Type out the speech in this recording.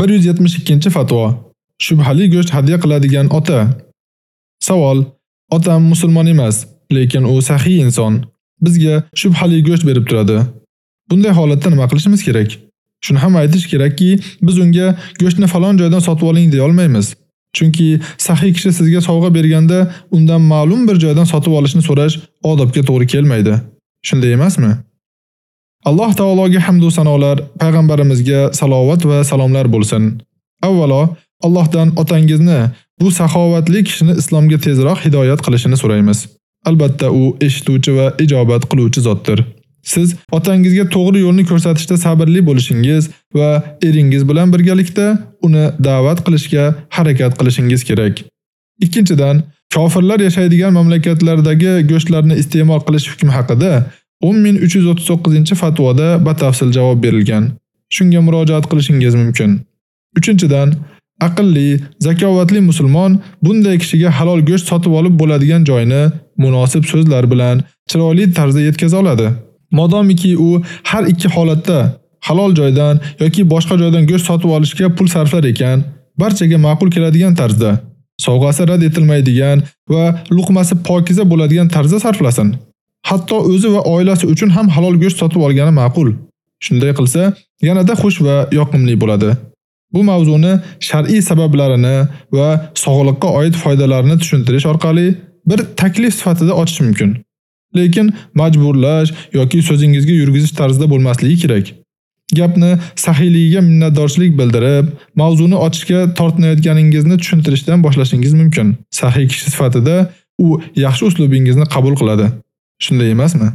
172-fatvo. Shubhali go'sht hadya qiladigan ota. Savol: Otam musulmon emas, lekin u saxiy inson. Bizga shubhali go'sht berib turadi. Bunday holatda nima qilishimiz kerak? Shuni ham aytish kerakki, biz unga go'shtni falon joydan sotib oling deya olmaymiz. Chunki saxiy kishi sizga sovg'a berganda undan ma'lum bir joydan sotib olishni so'rash odobga to'g'ri kelmaydi. Shunday emasmi? Alloh taologa hamd va sanolar, payg'ambarimizga salovat va salomlar bo'lsin. Avvalo, Allohdan otangizni, bu saxovatli kishini islomga tezroq hidoyat qilishini so'raymiz. Albatta u eshituvchi va ijobat qiluvchi zotdir. Siz otangizga to'g'ri yo'lni ko'rsatishda sabrli bo'lishingiz va eringiz bilan birgalikda uni da'vat qilishga harakat qilishingiz kerak. Ikkinchidan, kofirlar yashaydigan mamlakatlardagi go'shtlarni iste'mol qilish hukmi haqida 10339-fatvoda batafsil javob berilgan. Shunga murojaat qilishingiz mumkin. 3-dan aqlli, zakovatli musulmon bunday kishiga halol go'sht sotib olib bo'ladigan joyni munosib so'zlar bilan chiroyli tarzda yetkaza oladi. Modomiki u har ikki holatda halol joydan yoki boshqa joydan go'sht sotib olishga pul sarflar ekan, barchaga ma'qul keladigan tarzda, sovg'asi rad etilmaydigan va luqmasi pokiza bo'ladigan tarzda sarflasin. Hatto o'zi va oilasi uchun ham halol go'sht sotib olgani ma'qul. Shunday qilsa, yanada xush va yoqimli bo'ladi. Bu mavzuni shar'iy sabablarini va sog'liqqa oid foydalarini tushuntirish orqali bir taklif sifatida ochish mumkin. Lekin majburlash yoki so'zingizga yurgizish tarzida bo'lmasligi kerak. Gapni sahiyligiga minnatdorchilik bildirib, mavzuni ochishga tortinayotganingizni tushuntirishdan boshlashingiz mumkin. Sahiy kishi sifatida u yaxshi uslubingizni qabul qiladi. Shunday emasmi?